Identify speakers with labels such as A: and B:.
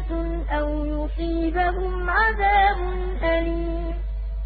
A: فتنة أو يصيبهم عذاب